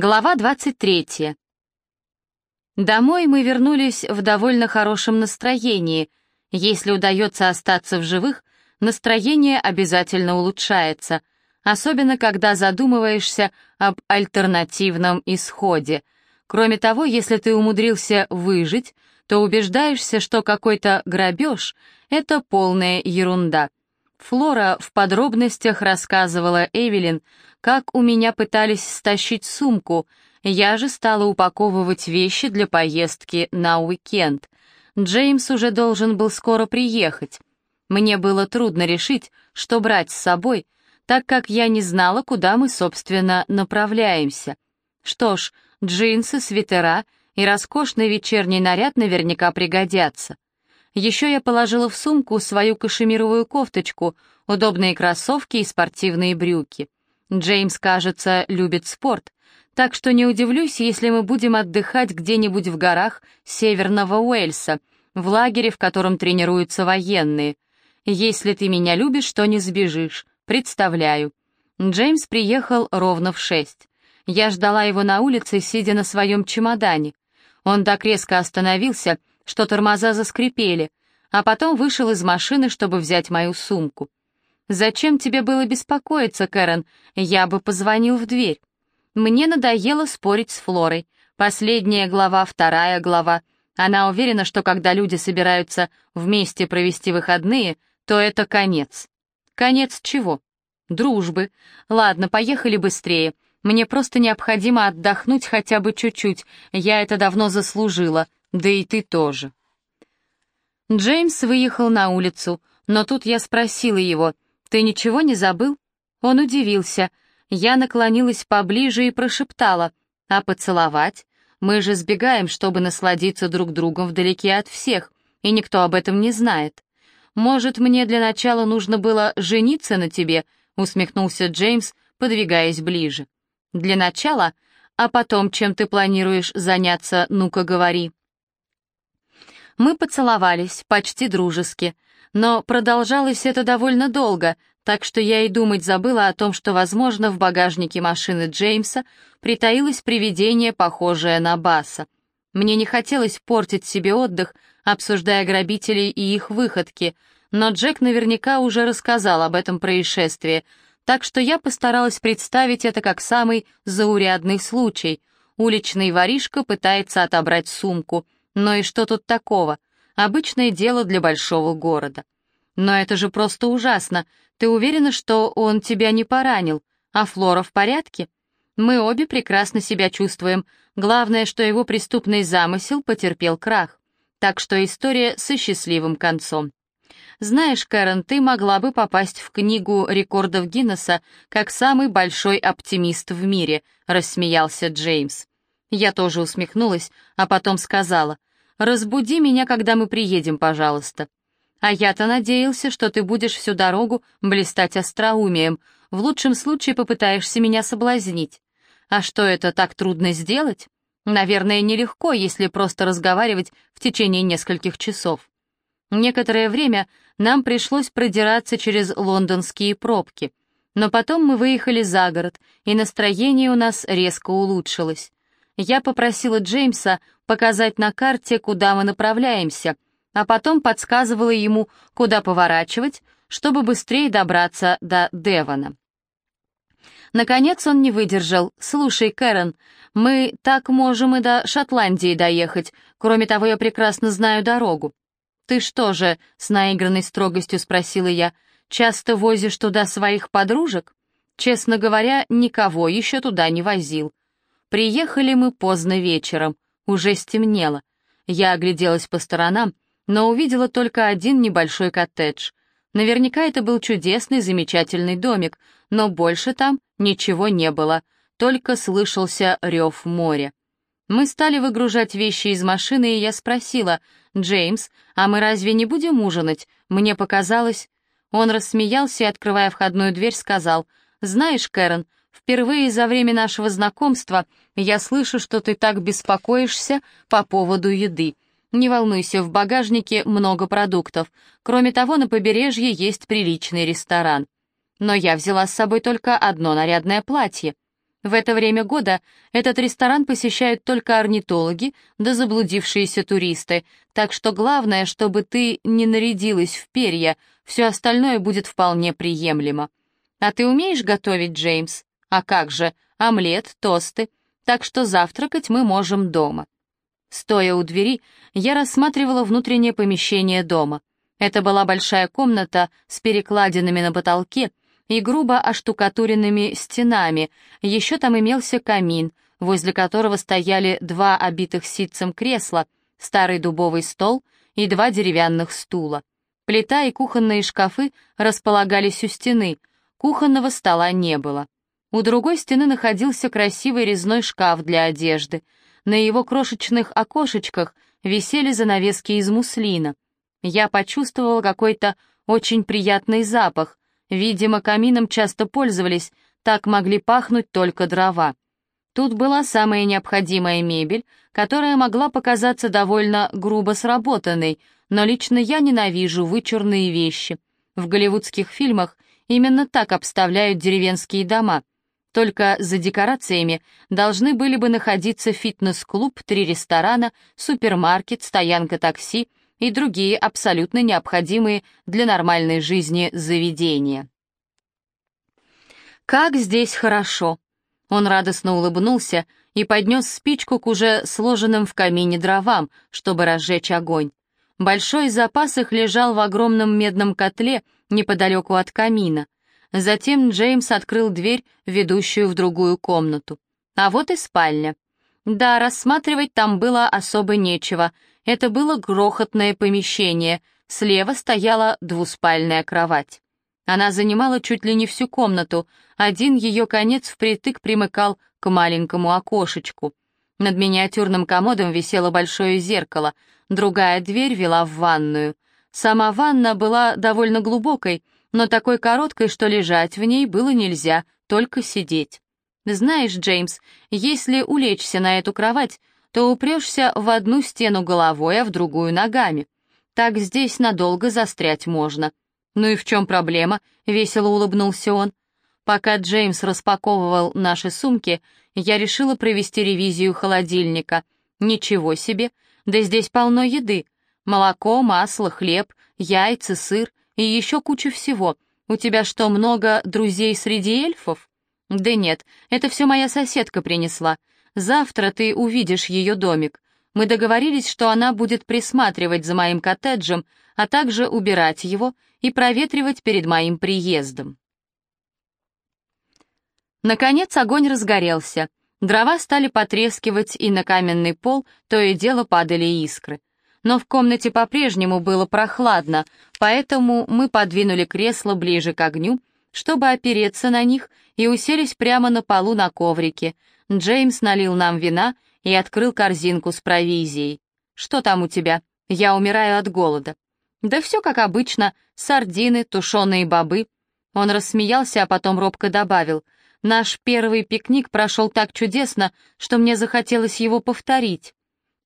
Глава 23. Домой мы вернулись в довольно хорошем настроении. Если удается остаться в живых, настроение обязательно улучшается, особенно когда задумываешься об альтернативном исходе. Кроме того, если ты умудрился выжить, то убеждаешься, что какой-то грабеж — это полная ерунда. Флора в подробностях рассказывала Эвелин, как у меня пытались стащить сумку, я же стала упаковывать вещи для поездки на уикенд. Джеймс уже должен был скоро приехать. Мне было трудно решить, что брать с собой, так как я не знала, куда мы, собственно, направляемся. Что ж, джинсы, свитера и роскошный вечерний наряд наверняка пригодятся. Еще я положила в сумку свою кашемировую кофточку, удобные кроссовки и спортивные брюки. Джеймс, кажется, любит спорт, так что не удивлюсь, если мы будем отдыхать где-нибудь в горах Северного Уэльса, в лагере, в котором тренируются военные. Если ты меня любишь, то не сбежишь. Представляю. Джеймс приехал ровно в шесть. Я ждала его на улице, сидя на своем чемодане. Он так резко остановился, что тормоза заскрипели, а потом вышел из машины, чтобы взять мою сумку. «Зачем тебе было беспокоиться, Кэрон? Я бы позвонил в дверь». Мне надоело спорить с Флорой. Последняя глава, вторая глава. Она уверена, что когда люди собираются вместе провести выходные, то это конец. Конец чего? Дружбы. Ладно, поехали быстрее. Мне просто необходимо отдохнуть хотя бы чуть-чуть. Я это давно заслужила. Да и ты тоже. Джеймс выехал на улицу, но тут я спросила его — «Ты ничего не забыл?» Он удивился. Я наклонилась поближе и прошептала. «А поцеловать? Мы же сбегаем, чтобы насладиться друг другом вдалеке от всех, и никто об этом не знает. Может, мне для начала нужно было жениться на тебе?» усмехнулся Джеймс, подвигаясь ближе. «Для начала? А потом, чем ты планируешь заняться, ну-ка говори». Мы поцеловались, почти дружески, но продолжалось это довольно долго, так что я и думать забыла о том, что, возможно, в багажнике машины Джеймса притаилось привидение, похожее на Баса. Мне не хотелось портить себе отдых, обсуждая грабителей и их выходки, но Джек наверняка уже рассказал об этом происшествии, так что я постаралась представить это как самый заурядный случай. Уличный воришка пытается отобрать сумку — но и что тут такого? Обычное дело для большого города. Но это же просто ужасно. Ты уверена, что он тебя не поранил? А Флора в порядке? Мы обе прекрасно себя чувствуем. Главное, что его преступный замысел потерпел крах. Так что история со счастливым концом. Знаешь, Кэрон, ты могла бы попасть в книгу рекордов Гиннесса как самый большой оптимист в мире, рассмеялся Джеймс. Я тоже усмехнулась, а потом сказала, Разбуди меня, когда мы приедем, пожалуйста. А я-то надеялся, что ты будешь всю дорогу блистать остроумием. В лучшем случае попытаешься меня соблазнить. А что это так трудно сделать? Наверное, нелегко, если просто разговаривать в течение нескольких часов. Некоторое время нам пришлось продираться через лондонские пробки. Но потом мы выехали за город, и настроение у нас резко улучшилось. Я попросила Джеймса показать на карте, куда мы направляемся, а потом подсказывала ему, куда поворачивать, чтобы быстрее добраться до Девона. Наконец он не выдержал. «Слушай, Кэрон, мы так можем и до Шотландии доехать. Кроме того, я прекрасно знаю дорогу». «Ты что же?» — с наигранной строгостью спросила я. «Часто возишь туда своих подружек?» «Честно говоря, никого еще туда не возил. Приехали мы поздно вечером, уже стемнело. Я огляделась по сторонам, но увидела только один небольшой коттедж. Наверняка это был чудесный, замечательный домик, но больше там ничего не было, только слышался рев моря. Мы стали выгружать вещи из машины, и я спросила, «Джеймс, а мы разве не будем ужинать?» Мне показалось... Он рассмеялся и, открывая входную дверь, сказал, «Знаешь, Кэрон, Впервые за время нашего знакомства я слышу, что ты так беспокоишься по поводу еды. Не волнуйся, в багажнике много продуктов. Кроме того, на побережье есть приличный ресторан. Но я взяла с собой только одно нарядное платье. В это время года этот ресторан посещают только орнитологи да заблудившиеся туристы, так что главное, чтобы ты не нарядилась в перья, все остальное будет вполне приемлемо. А ты умеешь готовить, Джеймс? А как же, омлет, тосты. Так что завтракать мы можем дома. Стоя у двери, я рассматривала внутреннее помещение дома. Это была большая комната с перекладинами на потолке, и грубо оштукатуренными стенами. Еще там имелся камин, возле которого стояли два обитых ситцем кресла, старый дубовый стол и два деревянных стула. Плита и кухонные шкафы располагались у стены, кухонного стола не было. У другой стены находился красивый резной шкаф для одежды. На его крошечных окошечках висели занавески из муслина. Я почувствовала какой-то очень приятный запах, Видимо, камином часто пользовались, так могли пахнуть только дрова. Тут была самая необходимая мебель, которая могла показаться довольно грубо сработанной, но лично я ненавижу вычурные вещи. В голливудских фильмах именно так обставляют деревенские дома. Только за декорациями должны были бы находиться фитнес-клуб, три ресторана, супермаркет, стоянка такси и другие абсолютно необходимые для нормальной жизни заведения. «Как здесь хорошо!» Он радостно улыбнулся и поднес спичку к уже сложенным в камине дровам, чтобы разжечь огонь. Большой запас их лежал в огромном медном котле неподалеку от камина. Затем Джеймс открыл дверь, ведущую в другую комнату. А вот и спальня. Да, рассматривать там было особо нечего — это было грохотное помещение, слева стояла двуспальная кровать. Она занимала чуть ли не всю комнату, один ее конец впритык примыкал к маленькому окошечку. Над миниатюрным комодом висело большое зеркало, другая дверь вела в ванную. Сама ванна была довольно глубокой, но такой короткой, что лежать в ней было нельзя, только сидеть. Знаешь, Джеймс, если улечься на эту кровать, то упрешься в одну стену головой, а в другую ногами. Так здесь надолго застрять можно. Ну и в чем проблема? Весело улыбнулся он. Пока Джеймс распаковывал наши сумки, я решила провести ревизию холодильника. Ничего себе, да здесь полно еды. Молоко, масло, хлеб, яйца, сыр и еще куча всего. У тебя что, много друзей среди эльфов? Да нет, это все моя соседка принесла. Завтра ты увидишь ее домик. Мы договорились, что она будет присматривать за моим коттеджем, а также убирать его и проветривать перед моим приездом. Наконец огонь разгорелся. Дрова стали потрескивать, и на каменный пол то и дело падали искры. Но в комнате по-прежнему было прохладно, поэтому мы подвинули кресло ближе к огню, чтобы опереться на них, и уселись прямо на полу на коврике, Джеймс налил нам вина и открыл корзинку с провизией. «Что там у тебя? Я умираю от голода». «Да все как обычно, сардины, тушеные бобы». Он рассмеялся, а потом робко добавил. «Наш первый пикник прошел так чудесно, что мне захотелось его повторить».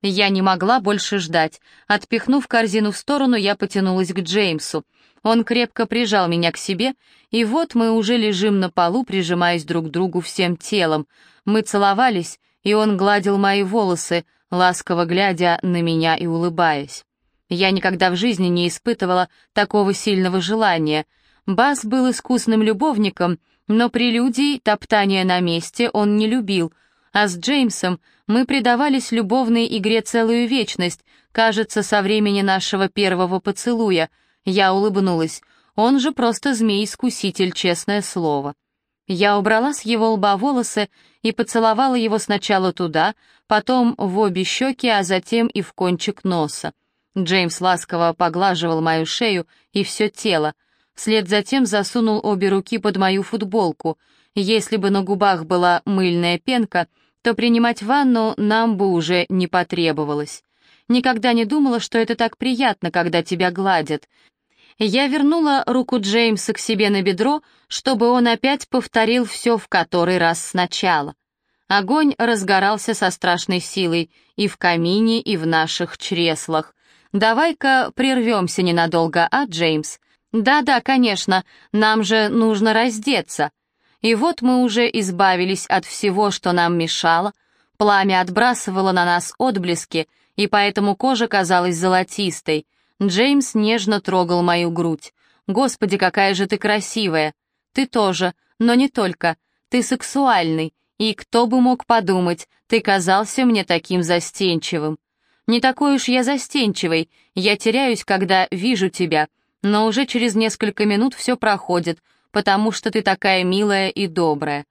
Я не могла больше ждать. Отпихнув корзину в сторону, я потянулась к Джеймсу. Он крепко прижал меня к себе, и вот мы уже лежим на полу, прижимаясь друг к другу всем телом. Мы целовались, и он гладил мои волосы, ласково глядя на меня и улыбаясь. Я никогда в жизни не испытывала такого сильного желания. Бас был искусным любовником, но прелюдий, топтания на месте он не любил, а с Джеймсом мы предавались любовной игре целую вечность, кажется, со времени нашего первого поцелуя — я улыбнулась. Он же просто змей-искуситель, честное слово. Я убрала с его лба волосы и поцеловала его сначала туда, потом в обе щеки, а затем и в кончик носа. Джеймс ласково поглаживал мою шею и все тело. Вслед затем засунул обе руки под мою футболку. Если бы на губах была мыльная пенка, то принимать ванну нам бы уже не потребовалось. Никогда не думала, что это так приятно, когда тебя гладят. Я вернула руку Джеймса к себе на бедро, чтобы он опять повторил все в который раз сначала. Огонь разгорался со страшной силой и в камине, и в наших чреслах. «Давай-ка прервемся ненадолго, а, Джеймс?» «Да-да, конечно, нам же нужно раздеться». И вот мы уже избавились от всего, что нам мешало, пламя отбрасывало на нас отблески, и поэтому кожа казалась золотистой. Джеймс нежно трогал мою грудь. «Господи, какая же ты красивая!» «Ты тоже, но не только. Ты сексуальный, и кто бы мог подумать, ты казался мне таким застенчивым. Не такой уж я застенчивый, я теряюсь, когда вижу тебя, но уже через несколько минут все проходит, потому что ты такая милая и добрая.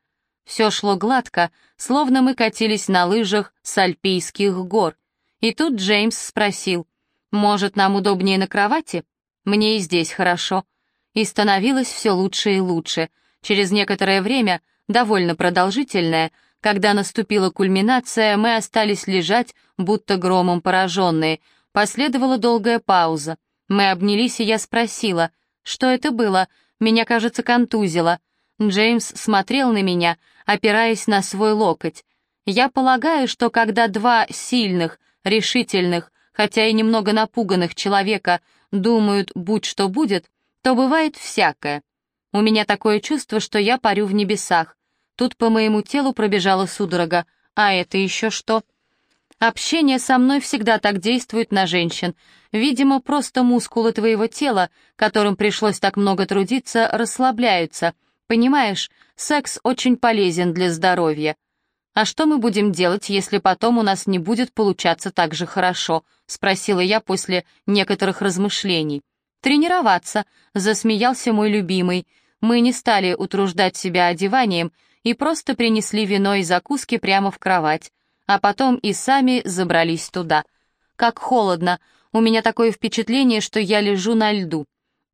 Все шло гладко, словно мы катились на лыжах с альпийских гор. И тут Джеймс спросил, «Может, нам удобнее на кровати? Мне и здесь хорошо». И становилось все лучше и лучше. Через некоторое время, довольно продолжительное, когда наступила кульминация, мы остались лежать, будто громом пораженные. Последовала долгая пауза. Мы обнялись, и я спросила, что это было, меня, кажется, контузило. Джеймс смотрел на меня, опираясь на свой локоть. Я полагаю, что когда два сильных, решительных, хотя и немного напуганных человека думают «будь что будет», то бывает всякое. У меня такое чувство, что я парю в небесах. Тут по моему телу пробежала судорога. А это еще что? Общение со мной всегда так действует на женщин. Видимо, просто мускулы твоего тела, которым пришлось так много трудиться, расслабляются. Понимаешь, секс очень полезен для здоровья. «А что мы будем делать, если потом у нас не будет получаться так же хорошо?» — спросила я после некоторых размышлений. «Тренироваться», — засмеялся мой любимый. Мы не стали утруждать себя одеванием и просто принесли вино и закуски прямо в кровать, а потом и сами забрались туда. Как холодно, у меня такое впечатление, что я лежу на льду.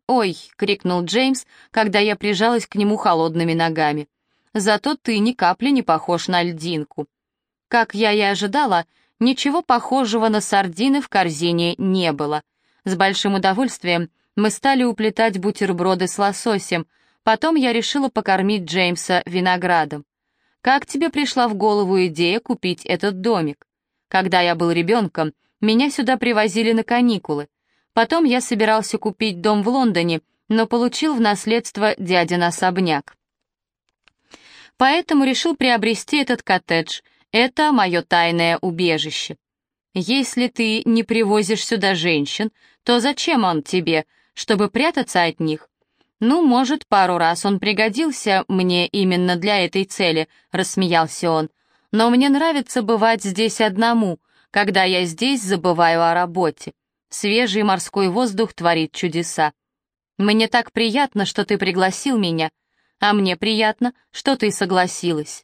«Ой!» — крикнул Джеймс, когда я прижалась к нему холодными ногами. Зато ты ни капли не похож на льдинку. Как я и ожидала, ничего похожего на сардины в корзине не было. С большим удовольствием мы стали уплетать бутерброды с лососем, потом я решила покормить Джеймса виноградом. Как тебе пришла в голову идея купить этот домик? Когда я был ребенком, меня сюда привозили на каникулы. Потом я собирался купить дом в Лондоне, но получил в наследство дядин особняк. Поэтому решил приобрести этот коттедж. Это мое тайное убежище. Если ты не привозишь сюда женщин, то зачем он тебе, чтобы прятаться от них? Ну, может, пару раз он пригодился мне именно для этой цели, рассмеялся он. Но мне нравится бывать здесь одному, когда я здесь забываю о работе. Свежий морской воздух творит чудеса. Мне так приятно, что ты пригласил меня а мне приятно, что ты согласилась».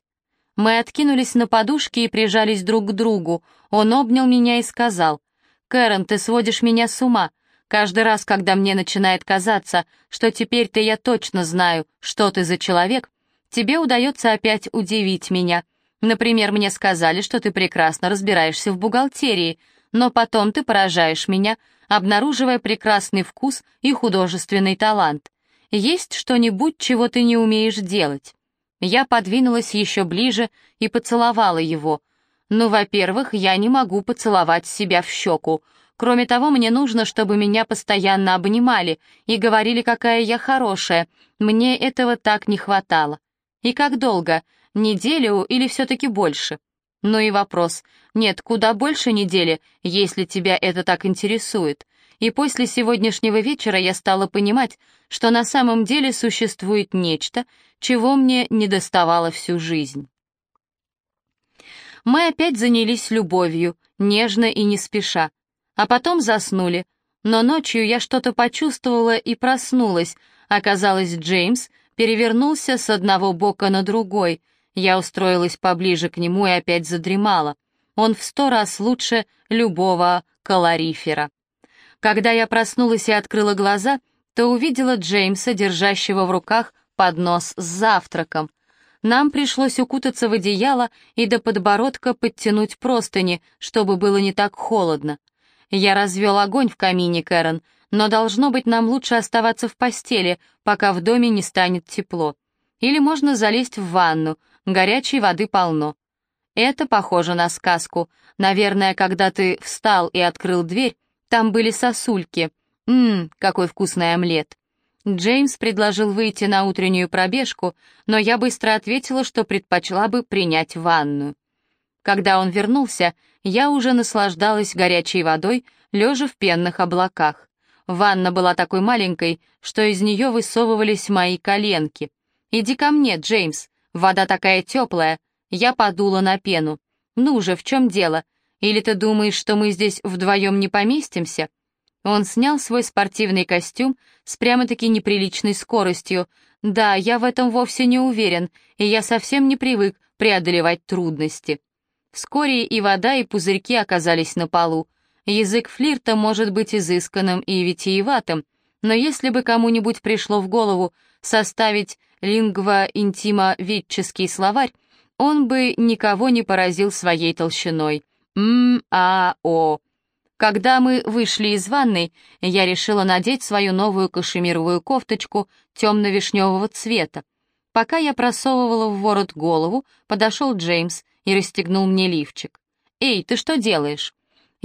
Мы откинулись на подушки и прижались друг к другу. Он обнял меня и сказал, «Кэрон, ты сводишь меня с ума. Каждый раз, когда мне начинает казаться, что теперь-то я точно знаю, что ты за человек, тебе удается опять удивить меня. Например, мне сказали, что ты прекрасно разбираешься в бухгалтерии, но потом ты поражаешь меня, обнаруживая прекрасный вкус и художественный талант. Есть что-нибудь, чего ты не умеешь делать?» Я подвинулась еще ближе и поцеловала его. «Ну, во-первых, я не могу поцеловать себя в щеку. Кроме того, мне нужно, чтобы меня постоянно обнимали и говорили, какая я хорошая. Мне этого так не хватало. И как долго? Неделю или все-таки больше?» Ну и вопрос. Нет, куда больше недели, если тебя это так интересует. И после сегодняшнего вечера я стала понимать, что на самом деле существует нечто, чего мне не доставало всю жизнь. Мы опять занялись любовью, нежно и не спеша, а потом заснули. Но ночью я что-то почувствовала и проснулась. Оказалось, Джеймс перевернулся с одного бока на другой. Я устроилась поближе к нему и опять задремала. Он в сто раз лучше любого калорифера. Когда я проснулась и открыла глаза, то увидела Джеймса, держащего в руках поднос с завтраком. Нам пришлось укутаться в одеяло и до подбородка подтянуть простыни, чтобы было не так холодно. Я развел огонь в камине, Кэрон, но должно быть нам лучше оставаться в постели, пока в доме не станет тепло. Или можно залезть в ванну, горячей воды полно. Это похоже на сказку. Наверное, когда ты встал и открыл дверь, там были сосульки. Ммм, какой вкусный омлет. Джеймс предложил выйти на утреннюю пробежку, но я быстро ответила, что предпочла бы принять ванну. Когда он вернулся, я уже наслаждалась горячей водой, лежа в пенных облаках. Ванна была такой маленькой, что из нее высовывались мои коленки. «Иди ко мне, Джеймс, вода такая теплая». Я подула на пену. «Ну же, в чем дело? Или ты думаешь, что мы здесь вдвоем не поместимся?» Он снял свой спортивный костюм с прямо-таки неприличной скоростью. «Да, я в этом вовсе не уверен, и я совсем не привык преодолевать трудности». Вскоре и вода, и пузырьки оказались на полу. Язык флирта может быть изысканным и витиеватым, но если бы кому-нибудь пришло в голову составить лингва-интима-витческий словарь, он бы никого не поразил своей толщиной. М-а-о. Когда мы вышли из ванной, я решила надеть свою новую кашемировую кофточку темно-вишневого цвета. Пока я просовывала в ворот голову, подошел Джеймс и расстегнул мне лифчик. «Эй, ты что делаешь?»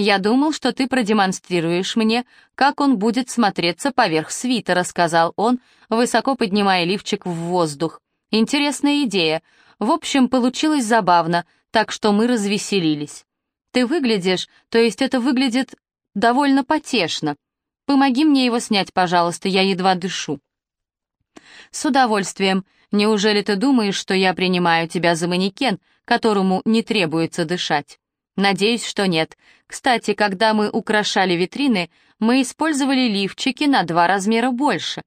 «Я думал, что ты продемонстрируешь мне, как он будет смотреться поверх свитера», — сказал он, высоко поднимая лифчик в воздух. «Интересная идея. В общем, получилось забавно, так что мы развеселились. Ты выглядишь, то есть это выглядит довольно потешно. Помоги мне его снять, пожалуйста, я едва дышу». «С удовольствием. Неужели ты думаешь, что я принимаю тебя за манекен, которому не требуется дышать? Надеюсь, что нет. Кстати, когда мы украшали витрины, мы использовали лифчики на два размера больше.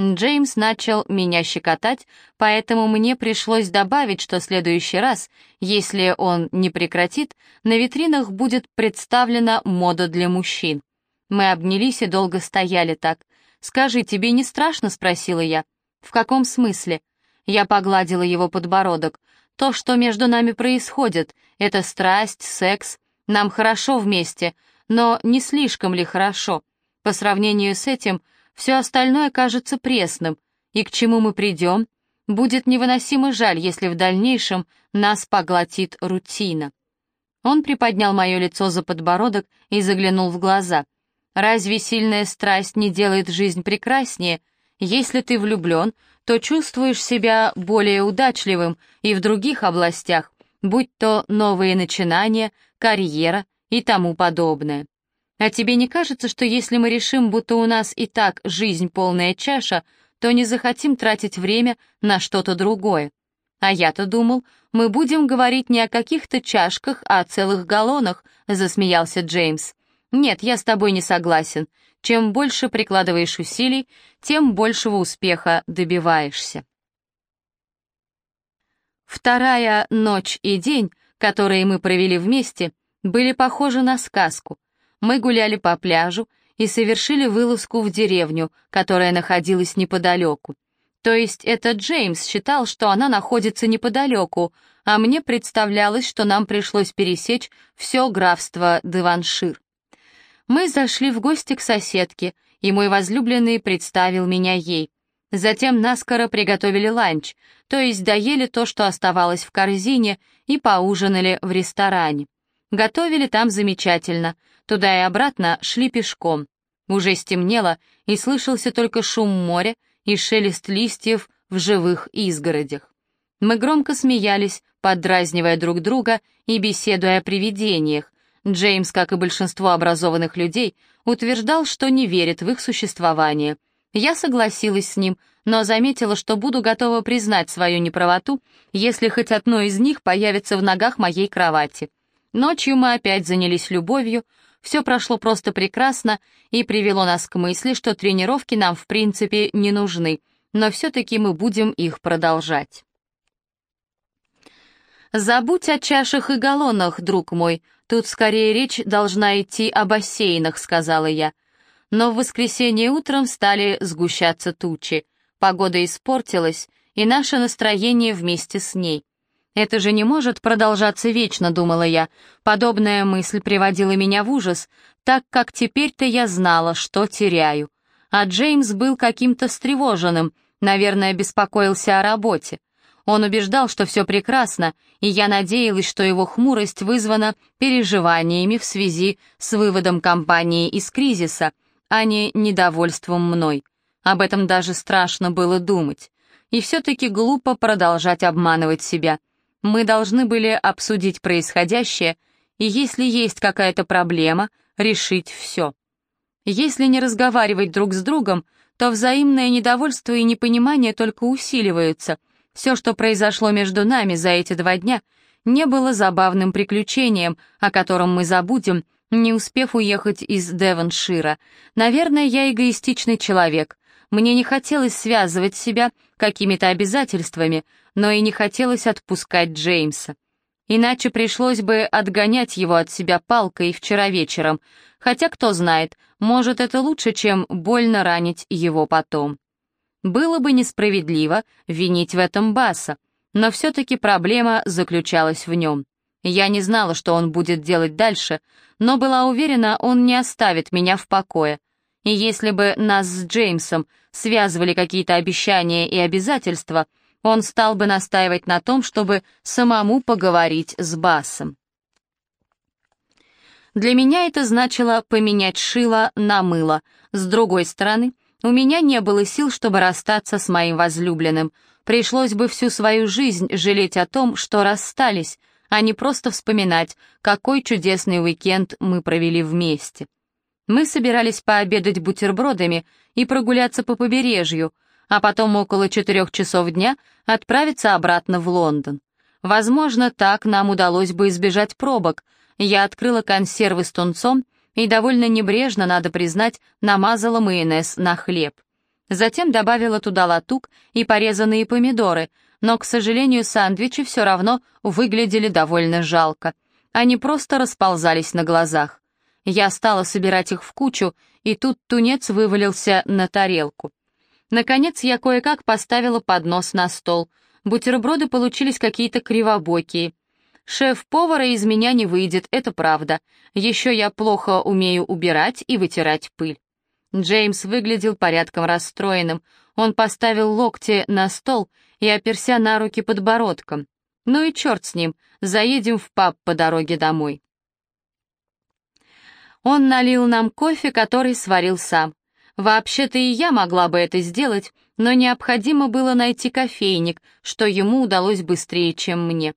Джеймс начал меня щекотать, поэтому мне пришлось добавить, что следующий раз, если он не прекратит, на витринах будет представлена мода для мужчин. Мы обнялись и долго стояли так. «Скажи, тебе не страшно?» — спросила я. «В каком смысле?» Я погладила его подбородок. «То, что между нами происходит, это страсть, секс. Нам хорошо вместе, но не слишком ли хорошо? По сравнению с этим, все остальное кажется пресным. И к чему мы придем? Будет невыносимо жаль, если в дальнейшем нас поглотит рутина». Он приподнял мое лицо за подбородок и заглянул в глаза. «Разве сильная страсть не делает жизнь прекраснее? Если ты влюблен, то чувствуешь себя более удачливым и в других областях, будь то новые начинания, карьера и тому подобное. А тебе не кажется, что если мы решим, будто у нас и так жизнь полная чаша, то не захотим тратить время на что-то другое? А я-то думал, мы будем говорить не о каких-то чашках, а о целых галлонах, засмеялся Джеймс. Нет, я с тобой не согласен. Чем больше прикладываешь усилий, тем большего успеха добиваешься. Вторая ночь и день, которые мы провели вместе, были похожи на сказку. Мы гуляли по пляжу и совершили вылазку в деревню, которая находилась неподалеку. То есть это Джеймс считал, что она находится неподалеку, а мне представлялось, что нам пришлось пересечь все графство Деваншир. Мы зашли в гости к соседке, и мой возлюбленный представил меня ей. Затем наскоро приготовили ланч, то есть доели то, что оставалось в корзине, и поужинали в ресторане. Готовили там замечательно, туда и обратно шли пешком. Уже стемнело, и слышался только шум моря и шелест листьев в живых изгородях. Мы громко смеялись, поддразнивая друг друга и беседуя о привидениях, Джеймс, как и большинство образованных людей, утверждал, что не верит в их существование. Я согласилась с ним, но заметила, что буду готова признать свою неправоту, если хоть одно из них появится в ногах моей кровати. Ночью мы опять занялись любовью, все прошло просто прекрасно и привело нас к мысли, что тренировки нам в принципе не нужны, но все-таки мы будем их продолжать. «Забудь о чашах и галлонах, друг мой, тут скорее речь должна идти о бассейнах», — сказала я. Но в воскресенье утром стали сгущаться тучи. Погода испортилась, и наше настроение вместе с ней. «Это же не может продолжаться вечно», — думала я. Подобная мысль приводила меня в ужас, так как теперь-то я знала, что теряю. А Джеймс был каким-то встревоженным, наверное, беспокоился о работе. Он убеждал, что все прекрасно, и я надеялась, что его хмурость вызвана переживаниями в связи с выводом компании из кризиса, а не недовольством мной. Об этом даже страшно было думать. И все-таки глупо продолжать обманывать себя. Мы должны были обсудить происходящее, и если есть какая-то проблема, решить все. Если не разговаривать друг с другом, то взаимное недовольство и непонимание только усиливаются. Все, что произошло между нами за эти два дня, не было забавным приключением, о котором мы забудем, не успев уехать из Девоншира. Наверное, я эгоистичный человек. Мне не хотелось связывать себя какими-то обязательствами, но и не хотелось отпускать Джеймса. Иначе пришлось бы отгонять его от себя палкой вчера вечером, хотя кто знает, может это лучше, чем больно ранить его потом. Было бы несправедливо винить в этом Баса, но все-таки проблема заключалась в нем. Я не знала, что он будет делать дальше, но была уверена, он не оставит меня в покое. И если бы нас с Джеймсом связывали какие-то обещания и обязательства, он стал бы настаивать на том, чтобы самому поговорить с Басом. Для меня это значило поменять шило на мыло. С другой стороны, у меня не было сил, чтобы расстаться с моим возлюбленным. Пришлось бы всю свою жизнь жалеть о том, что расстались, а не просто вспоминать, какой чудесный уикенд мы провели вместе. Мы собирались пообедать бутербродами и прогуляться по побережью, а потом около четырех часов дня отправиться обратно в Лондон. Возможно, так нам удалось бы избежать пробок. Я открыла консервы с тунцом и довольно небрежно, надо признать, намазала майонез на хлеб. Затем добавила туда латук и порезанные помидоры, но, к сожалению, сандвичи все равно выглядели довольно жалко. Они просто расползались на глазах. Я стала собирать их в кучу, и тут тунец вывалился на тарелку. Наконец я кое-как поставила поднос на стол. Бутерброды получились какие-то кривобокие. Шеф-повара из меня не выйдет, это правда. Еще я плохо умею убирать и вытирать пыль. Джеймс выглядел порядком расстроенным. Он поставил локти на стол и оперся на руки подбородком. Ну и черт с ним, заедем в паб по дороге домой. Он налил нам кофе, который сварил сам. Вообще-то и я могла бы это сделать, но необходимо было найти кофейник, что ему удалось быстрее, чем мне.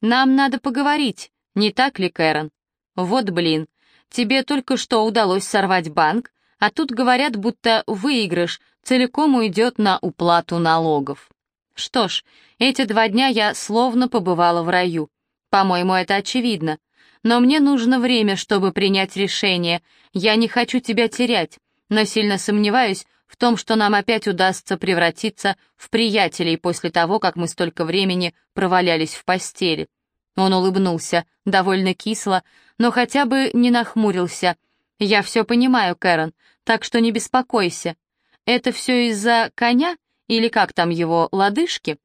Нам надо поговорить, не так ли, Кэрон? Вот блин, тебе только что удалось сорвать банк, а тут говорят, будто выигрыш целиком уйдет на уплату налогов. Что ж, эти два дня я словно побывала в раю. По-моему, это очевидно. Но мне нужно время, чтобы принять решение. Я не хочу тебя терять, но сильно сомневаюсь в том, что нам опять удастся превратиться в приятелей после того, как мы столько времени провалялись в постели. Он улыбнулся, довольно кисло, но хотя бы не нахмурился. «Я все понимаю, Кэрон, так что не беспокойся. Это все из-за коня или как там его, лодыжки?»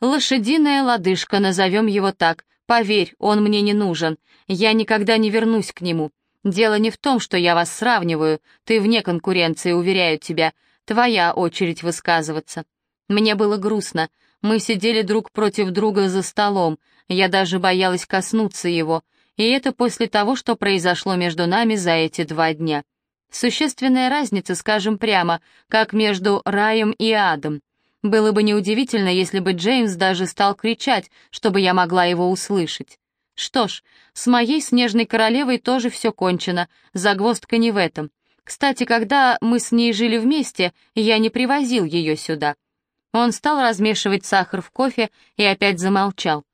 «Лошадиная лодыжка, назовем его так. Поверь, он мне не нужен. Я никогда не вернусь к нему. Дело не в том, что я вас сравниваю. Ты вне конкуренции, уверяю тебя. Твоя очередь высказываться». Мне было грустно. Мы сидели друг против друга за столом. Я даже боялась коснуться его. И это после того, что произошло между нами за эти два дня. Существенная разница, скажем прямо, как между раем и адом. Было бы неудивительно, если бы Джеймс даже стал кричать, чтобы я могла его услышать. Что ж, с моей снежной королевой тоже все кончено, загвоздка не в этом. Кстати, когда мы с ней жили вместе, я не привозил ее сюда. Он стал размешивать сахар в кофе и опять замолчал.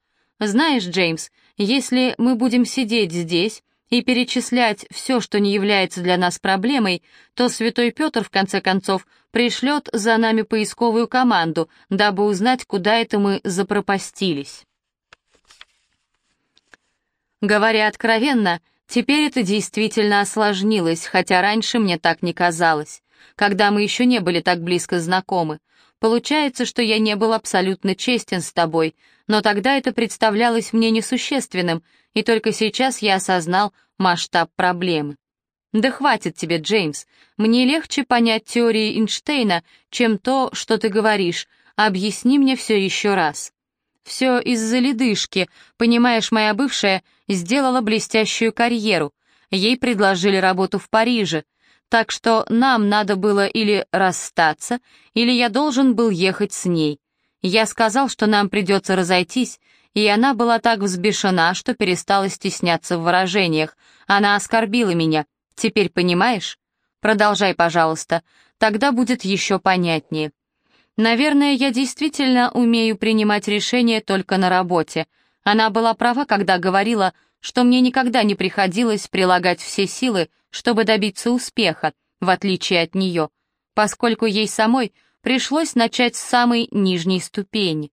«Знаешь, Джеймс, если мы будем сидеть здесь и перечислять все, что не является для нас проблемой, то Святой Петр, в конце концов, пришлет за нами поисковую команду, дабы узнать, куда это мы запропастились». Говоря откровенно, теперь это действительно осложнилось, хотя раньше мне так не казалось, когда мы еще не были так близко знакомы. Получается, что я не был абсолютно честен с тобой, но тогда это представлялось мне несущественным, и только сейчас я осознал масштаб проблемы. Да хватит тебе, Джеймс. Мне легче понять теории Эйнштейна, чем то, что ты говоришь. Объясни мне все еще раз. Все из-за ледышки. Понимаешь, моя бывшая сделала блестящую карьеру. Ей предложили работу в Париже. Так что нам надо было или расстаться, или я должен был ехать с ней. Я сказал, что нам придется разойтись, и она была так взбешена, что перестала стесняться в выражениях. Она оскорбила меня. Теперь понимаешь? Продолжай, пожалуйста. Тогда будет еще понятнее. Наверное, я действительно умею принимать решения только на работе. Она была права, когда говорила, что мне никогда не приходилось прилагать все силы, чтобы добиться успеха, в отличие от нее, поскольку ей самой пришлось начать с самой нижней ступени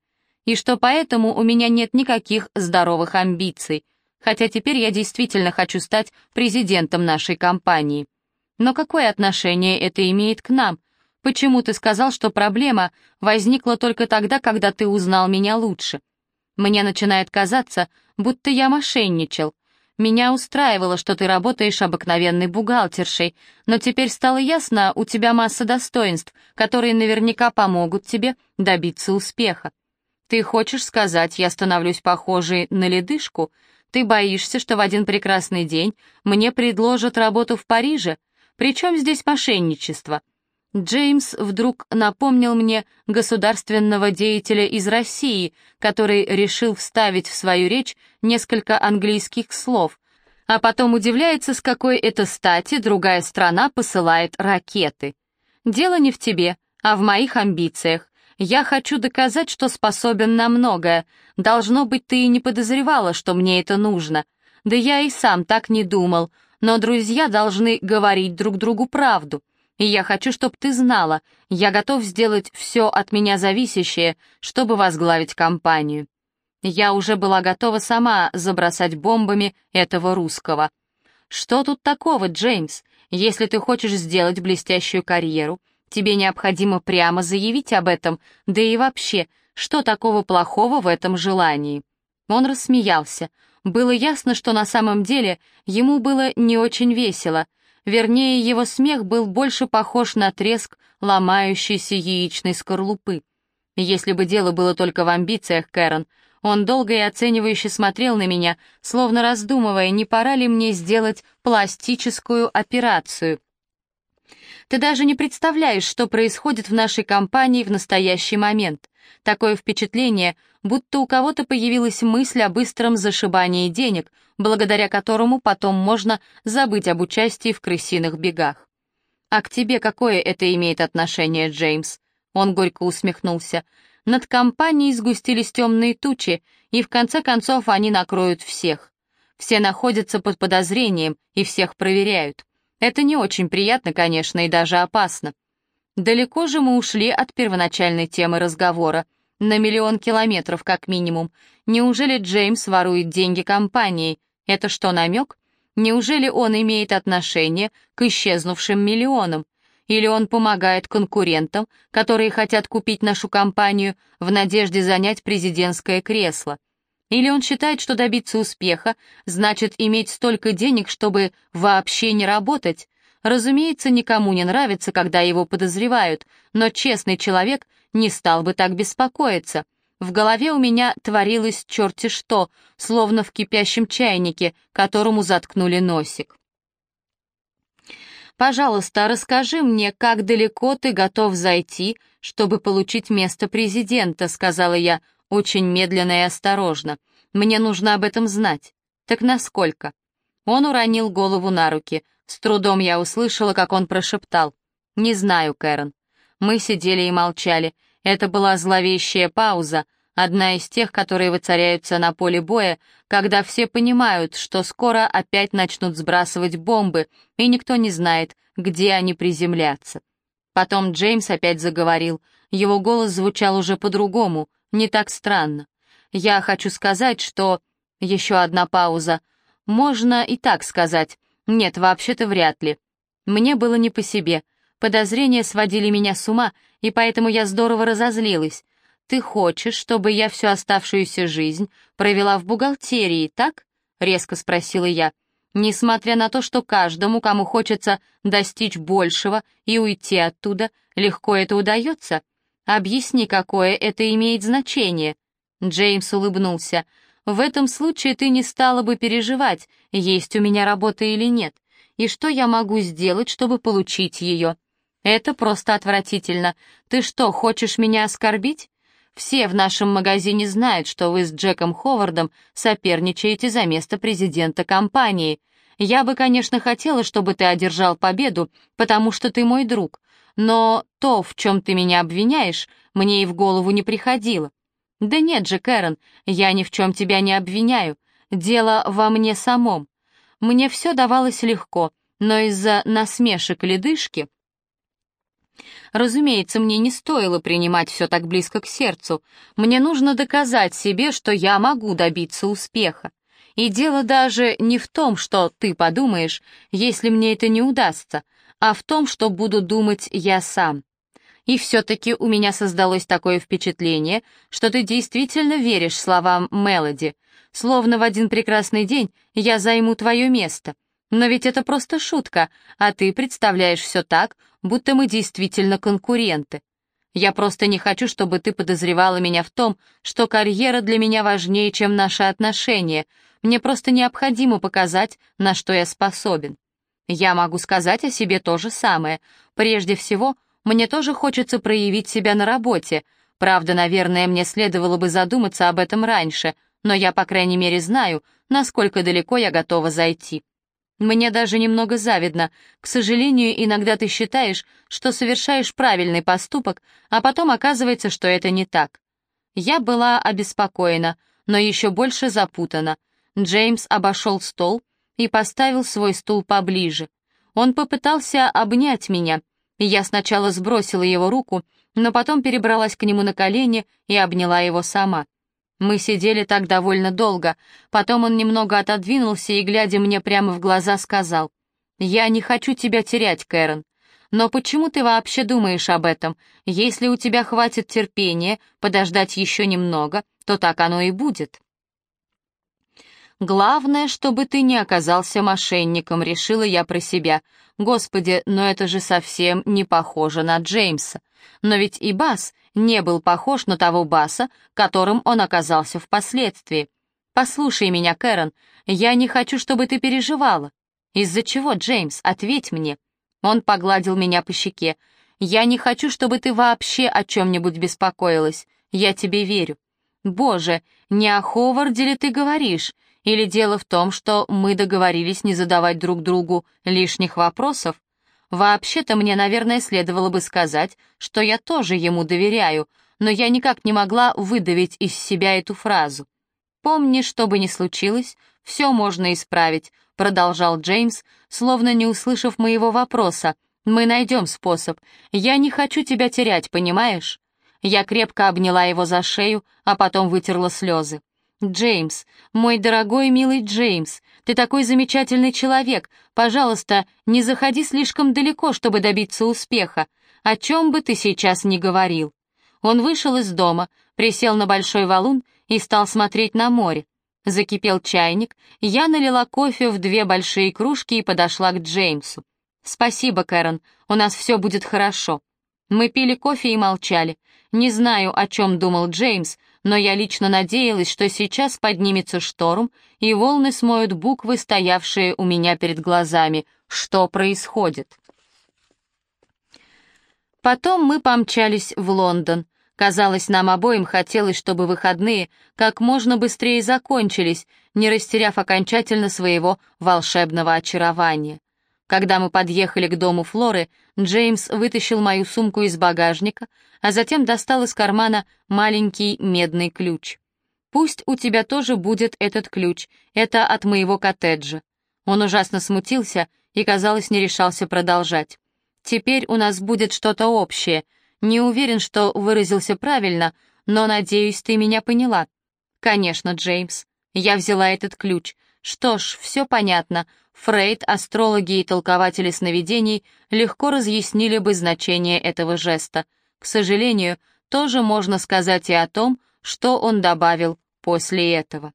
и что поэтому у меня нет никаких здоровых амбиций, хотя теперь я действительно хочу стать президентом нашей компании. Но какое отношение это имеет к нам? Почему ты сказал, что проблема возникла только тогда, когда ты узнал меня лучше? Мне начинает казаться, будто я мошенничал. Меня устраивало, что ты работаешь обыкновенной бухгалтершей, но теперь стало ясно, у тебя масса достоинств, которые наверняка помогут тебе добиться успеха. Ты хочешь сказать, я становлюсь похожей на ледышку? Ты боишься, что в один прекрасный день мне предложат работу в Париже? Причем здесь мошенничество? Джеймс вдруг напомнил мне государственного деятеля из России, который решил вставить в свою речь несколько английских слов, а потом удивляется, с какой это стати другая страна посылает ракеты. Дело не в тебе, а в моих амбициях. Я хочу доказать, что способен на многое. Должно быть, ты и не подозревала, что мне это нужно. Да я и сам так не думал. Но друзья должны говорить друг другу правду. И я хочу, чтобы ты знала, я готов сделать все от меня зависящее, чтобы возглавить компанию. Я уже была готова сама забросать бомбами этого русского. Что тут такого, Джеймс? Если ты хочешь сделать блестящую карьеру, Тебе необходимо прямо заявить об этом, да и вообще, что такого плохого в этом желании?» Он рассмеялся. Было ясно, что на самом деле ему было не очень весело. Вернее, его смех был больше похож на треск ломающейся яичной скорлупы. Если бы дело было только в амбициях, Кэрон, он долго и оценивающе смотрел на меня, словно раздумывая, не пора ли мне сделать пластическую операцию. Ты даже не представляешь, что происходит в нашей компании в настоящий момент. Такое впечатление, будто у кого-то появилась мысль о быстром зашибании денег, благодаря которому потом можно забыть об участии в крысиных бегах. «А к тебе какое это имеет отношение, Джеймс?» Он горько усмехнулся. «Над компанией сгустились темные тучи, и в конце концов они накроют всех. Все находятся под подозрением и всех проверяют. Это не очень приятно, конечно, и даже опасно. Далеко же мы ушли от первоначальной темы разговора. На миллион километров, как минимум. Неужели Джеймс ворует деньги компании? Это что, намек? Неужели он имеет отношение к исчезнувшим миллионам? Или он помогает конкурентам, которые хотят купить нашу компанию в надежде занять президентское кресло? Или он считает, что добиться успеха значит иметь столько денег, чтобы вообще не работать? Разумеется, никому не нравится, когда его подозревают, но честный человек не стал бы так беспокоиться. В голове у меня творилось черти что, словно в кипящем чайнике, которому заткнули носик. «Пожалуйста, расскажи мне, как далеко ты готов зайти, чтобы получить место президента», — сказала я, — очень медленно и осторожно. Мне нужно об этом знать. Так насколько? Он уронил голову на руки. С трудом я услышала, как он прошептал. «Не знаю, Кэрон». Мы сидели и молчали. Это была зловещая пауза, одна из тех, которые воцаряются на поле боя, когда все понимают, что скоро опять начнут сбрасывать бомбы, и никто не знает, где они приземлятся. Потом Джеймс опять заговорил. Его голос звучал уже по-другому, не так странно. Я хочу сказать, что... Еще одна пауза. Можно и так сказать. Нет, вообще-то вряд ли. Мне было не по себе. Подозрения сводили меня с ума, и поэтому я здорово разозлилась. Ты хочешь, чтобы я всю оставшуюся жизнь провела в бухгалтерии, так? Резко спросила я. Несмотря на то, что каждому, кому хочется достичь большего и уйти оттуда, легко это удается, Объясни, какое это имеет значение». Джеймс улыбнулся. «В этом случае ты не стала бы переживать, есть у меня работа или нет. и что я могу сделать, чтобы получить ее. Это просто отвратительно. Ты что, хочешь меня оскорбить? Все в нашем магазине знают, что вы с Джеком Ховардом соперничаете за место президента компании. Я бы, конечно, хотела, чтобы ты одержал победу, потому что ты мой друг, но то, в чем ты меня обвиняешь, мне и в голову не приходило. Да нет же, Кэрон, я ни в чем тебя не обвиняю. Дело во мне самом. Мне все давалось легко, но из-за насмешек ледышки... Разумеется, мне не стоило принимать все так близко к сердцу. Мне нужно доказать себе, что я могу добиться успеха. И дело даже не в том, что ты подумаешь, если мне это не удастся, а в том, что буду думать я сам. И все-таки у меня создалось такое впечатление, что ты действительно веришь словам Мелоди, словно в один прекрасный день я займу твое место. Но ведь это просто шутка, а ты представляешь все так, будто мы действительно конкуренты. Я просто не хочу, чтобы ты подозревала меня в том, что карьера для меня важнее, чем наши отношения, мне просто необходимо показать, на что я способен. Я могу сказать о себе то же самое. Прежде всего, мне тоже хочется проявить себя на работе. Правда, наверное, мне следовало бы задуматься об этом раньше, но я, по крайней мере, знаю, насколько далеко я готова зайти. Мне даже немного завидно. К сожалению, иногда ты считаешь, что совершаешь правильный поступок, а потом оказывается, что это не так. Я была обеспокоена, но еще больше запутана. Джеймс обошел стол и поставил свой стул поближе. Он попытался обнять меня, и я сначала сбросила его руку, но потом перебралась к нему на колени и обняла его сама. Мы сидели так довольно долго, потом он немного отодвинулся и, глядя мне прямо в глаза, сказал, «Я не хочу тебя терять, Кэрон. Но почему ты вообще думаешь об этом? Если у тебя хватит терпения подождать еще немного, то так оно и будет». «Главное, чтобы ты не оказался мошенником», — решила я про себя. «Господи, но это же совсем не похоже на Джеймса. Но ведь и Бас не был похож на того Баса, которым он оказался впоследствии. Послушай меня, Кэрон, я не хочу, чтобы ты переживала». «Из-за чего, Джеймс? Ответь мне». Он погладил меня по щеке. «Я не хочу, чтобы ты вообще о чем-нибудь беспокоилась. Я тебе верю». «Боже, не о Ховарде ли ты говоришь? Или дело в том, что мы договорились не задавать друг другу лишних вопросов? Вообще-то мне, наверное, следовало бы сказать, что я тоже ему доверяю, но я никак не могла выдавить из себя эту фразу. «Помни, что бы ни случилось, все можно исправить», — продолжал Джеймс, словно не услышав моего вопроса. «Мы найдем способ. Я не хочу тебя терять, понимаешь?» Я крепко обняла его за шею, а потом вытерла слезы. «Джеймс, мой дорогой милый Джеймс, ты такой замечательный человек. Пожалуйста, не заходи слишком далеко, чтобы добиться успеха. О чем бы ты сейчас ни говорил». Он вышел из дома, присел на большой валун и стал смотреть на море. Закипел чайник, я налила кофе в две большие кружки и подошла к Джеймсу. «Спасибо, Кэрон, у нас все будет хорошо». Мы пили кофе и молчали. Не знаю, о чем думал Джеймс, но я лично надеялась, что сейчас поднимется шторм, и волны смоют буквы, стоявшие у меня перед глазами. Что происходит? Потом мы помчались в Лондон. Казалось, нам обоим хотелось, чтобы выходные как можно быстрее закончились, не растеряв окончательно своего волшебного очарования. Когда мы подъехали к дому Флоры, Джеймс вытащил мою сумку из багажника, а затем достал из кармана маленький медный ключ. «Пусть у тебя тоже будет этот ключ, это от моего коттеджа». Он ужасно смутился и, казалось, не решался продолжать. «Теперь у нас будет что-то общее. Не уверен, что выразился правильно, но, надеюсь, ты меня поняла». «Конечно, Джеймс. Я взяла этот ключ. Что ж, все понятно. Фрейд, астрологи и толкователи сновидений легко разъяснили бы значение этого жеста. К сожалению, тоже можно сказать и о том, что он добавил после этого.